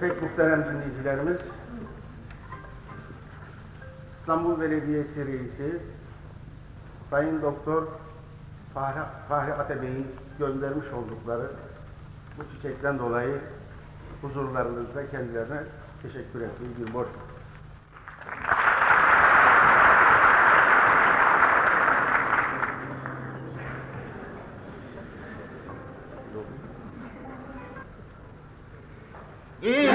Pek muhterem dinleyicilerimiz, İstanbul Belediyesi Reisi Sayın Doktor Fahri, Fahri Atabey'in göndermiş oldukları bu çiçekten dolayı huzurlarınızda kendilerine teşekkür etmeyi bir borç. İyi